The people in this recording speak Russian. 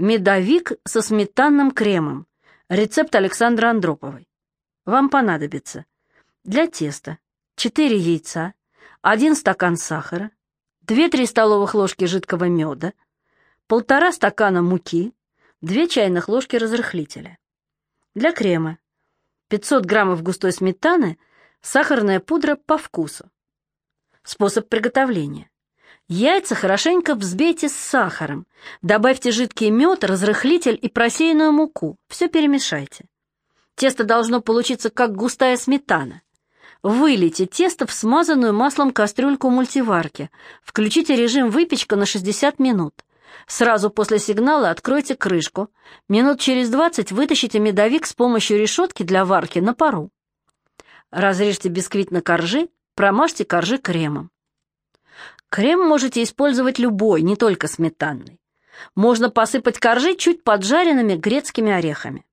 Медовик со сметанным кремом. Рецепт Александры Андроповой. Вам понадобится для теста 4 яйца, 1 стакан сахара, 2-3 столовых ложки жидкого меда, полтора стакана муки, 2 чайных ложки разрыхлителя. Для крема 500 граммов густой сметаны, сахарная пудра по вкусу. Способ приготовления. Яйца хорошенько взбейте с сахаром. Добавьте жидкий мед, разрыхлитель и просеянную муку. Все перемешайте. Тесто должно получиться как густая сметана. Вылейте тесто в смазанную маслом кастрюльку мультиварки. Включите режим выпечка на 60 минут. Сразу после сигнала откройте крышку. Минут через 20 вытащите медовик с помощью решетки для варки на пару. Разрежьте бисквит на коржи, промажьте коржи кремом. Крем можете использовать любой, не только сметанный. Можно посыпать коржи чуть поджаренными грецкими орехами.